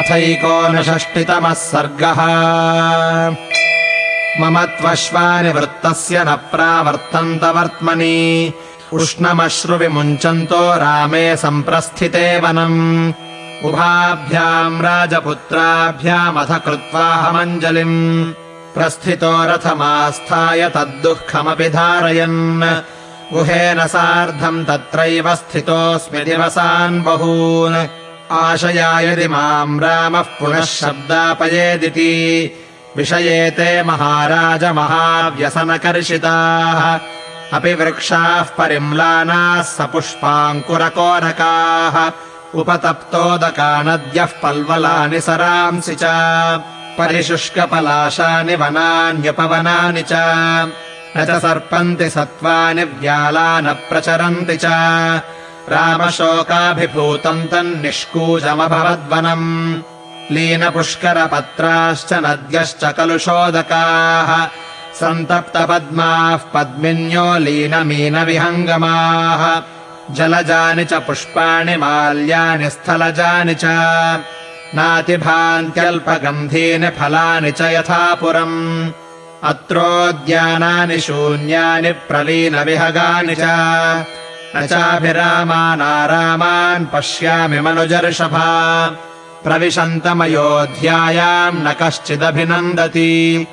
अथैकोनषष्टितमः सर्गः। मम त्वश्वानि वृत्तस्य न प्रावर्तन्त वर्त्मनि। उष्णमश्रुविमुञ्चन्तो रामे सम्प्रस्थिते वनम्। उभाभ्याम् राजपुत्राभ्यामथ कृत्वाहमञ्जलिम् प्रस्थितो रथमास्थाय तद्दुःखमपि धारयन्। गुहेन सार्धम् तत्रैव स्थितोऽस्मि दिवसान् बहून् आशया यदि माम् रामः पुनः शब्दापयेदिति विषयेते महाराज महाव्यसनकर्षिताः अपि वृक्षाः परिम्लानाः सपुष्पाङ्कुरकोरकाः उपतप्तोदका नद्यः पल्वलानि सरांसि च परिशुष्कपलाशानि वनान्युपवनानि च न च सर्पन्ति सत्त्वानि व्याला न प्रचरन्ति च रामशोकाभिभूतम् तन्निष्कूजमभवद्वनम् लीनपुष्करपत्राश्च नद्यश्च कलुषोदकाः सन्तप्तपद्माः पद्मिन्यो लीनमीनविहङ्गमाः जलजानि च पुष्पाणि माल्यानि स्थलजानि च नातिभान्त्यल्पगन्धीनि फलानि च यथा पुरम् अत्रोद्यानानि शून्यानि प्रलीनविहगानि च न चाभिरामानारामान् पश्यामि मनुजर्षभा। प्रविशन्तमयोध्यायाम् न कश्चिदभिनन्दति।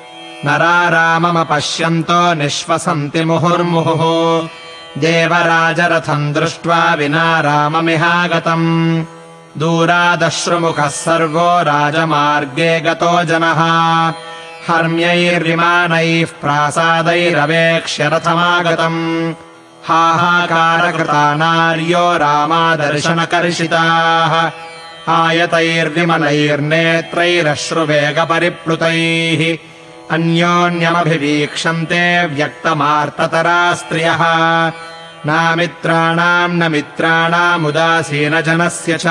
नराराममपश्यन्तो निःश्वसन्ति मुहुर्मुहुः। देवराजरथम् दृष्ट्वा विना राममिहागतम्। दूरादश्रुमुखः सर्वो राजमार्गे गतो जनः। हर्म्यैर्विमानैः प्रासादैरवेक्ष्य रथमागतम् हाहाकारकृता नार्यो रामादर्शनकर्षिताः। आयतैर्विमलैर्नेत्रैरश्रुवेगपरिप्लुतैः। अन्योन्यमभिवीक्षन्ते व्यक्तमार्ततरा स्त्रियः नामित्राणाम् न मित्राणामुदासीनजनस्य च।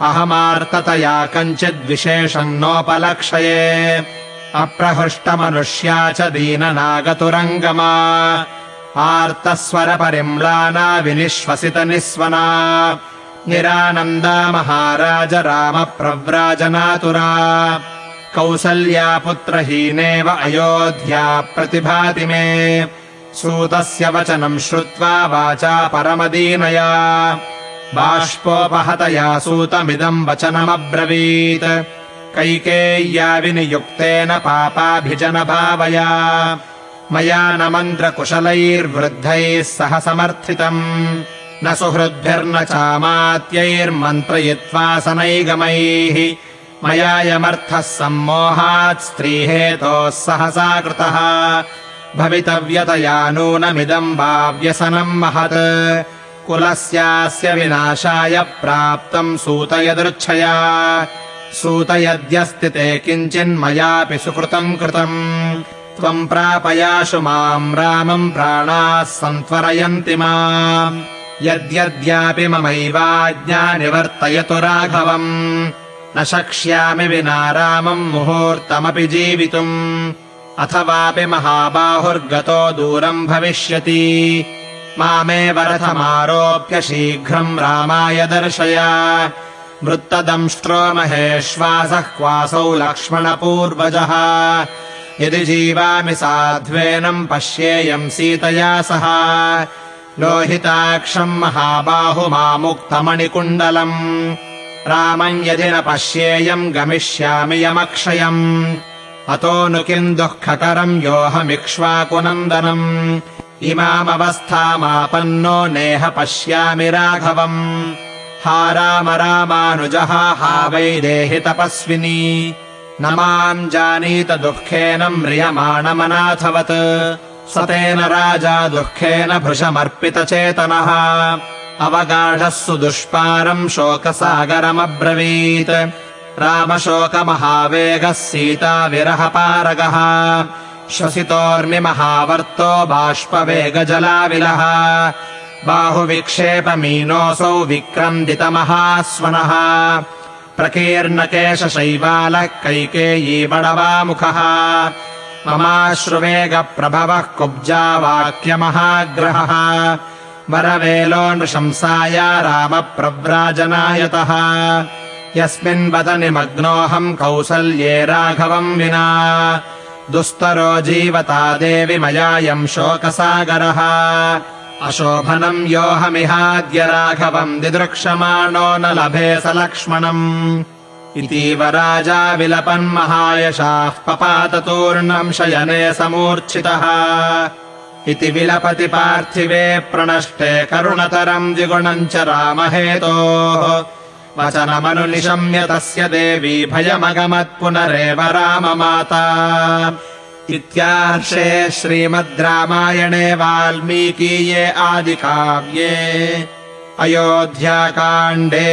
अहमार्ततया कञ्चिद्विशेषम् नोपलक्षये। अप्रहृष्टमनुष्या च दीननागतुरङ्गमा आर्तस्वरपरिम्लाना विनिश्वसितनिस्वना निरानन्दा महाराज रामप्रव्राजनातुरा। कौसल्यापुत्रहीनेव अयोध्या प्रतिभाति मे। सूतस्य वचनम् श्रुत्वा वाचा परमदीनया। बाष्पोपहतया सूतमिदम् वचनमब्रवीत्। कैकेय्या विनियुक्तेन पापाभिजनभावया मया न मन्त्रकुशलैर्वृद्धैः सह समर्थितम्। न सुहृद्भिर्न चामात्यैर्मन्त्रयित्वा सनैगमैः मया यमर्थः सम्मोहात् स्त्रीहेतोः सहसा कृतः। भवितव्यतया नूनमिदम् वा व्यसनम् महत्। कुलस्यास्य विनाशाय प्राप्तम् सूतयदृच्छया। सूतयद्यस्ति ते किञ्चिन्मयापि सुकृतम् कृतम् त्वम् प्रापयाशु माम् रामम् प्राणाः सन्त्वरयन्ति माम्। यद्यद्यापि ममैवाज्ञा निवर्तयतु राघवम्। न शक्ष्यामि विना रामम् मुहूर्तमपि जीवितुम्। अथवापि महाबाहुर्गतो दूरम् भविष्यति। मामेव रथमारोप्य शीघ्रम् रामाय दर्शय। वृत्तदंष्ट्रो महेश्वासः क्वासौ लक्ष्मणपूर्वजः यदि जीवामि साध्वेनम् पश्येयम् सीतया सह। लोहिताक्षम् महाबाहुमामुक्तमणिकुण्डलम् रामम् यदि न पश्येयम् गमिष्यामि यमक्षयम्। अतो नु किम् दुःखकरम् योऽहमिक्ष्वाकुनन्दनम्। इमामवस्थामापन्नो नेह पश्यामि राघवम्। हा राम रामानुजः हा वै देहि तपस्विनी न माम् जानीत दुःखेन म्रियमाणमनाथवत्। स तेन राजा दुःखेन भृशमर्पितचेतनः। अवगाढः सुदुष्पारम् शोकसागरमब्रवीत्। रामशोकमहावेगः सीताविरहपारगः। श्वसितोर्मिमहावर्तो बाष्पवेगजलाविलः। बाहुविक्षेपमीनोऽसौ विक्रन्दितमहास्वनः प्रकीर्णकेशशैवालः कैकेयी बडवामुखः। ममाश्रुवेगप्रभवः कुब्जावाक्यमहाग्रहः वरवेलो नृशंसाय रामप्रव्राजनायतः। यस्मिन् वदनि मग्नोऽहम् कौसल्ये राघवम् विना। दुस्तरो जीवता देवि मयायम् शोकसागरः अशोभनम् योऽहमिहाद्य राघवम् दिदृक्षमाणो न लभे स लक्ष्मणम्। इतीव राजा विलपन्महायशाः पपाततूर्णम् शयने समूर्च्छितः। इति विलपति पार्थिवे प्रणष्टे करुणतरम् द्विगुणम् च रामहेतोः। वचनमनुनिशम्य तस्य देवी भयमगमत् पुनरेव राममाता इत्यार्षे श्रीमद् रामायणे वाल्मीकीये आदिकाव्ये अयोध्याकाण्डे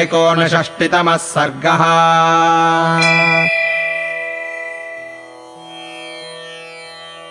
एकोनषष्टितमः सर्गः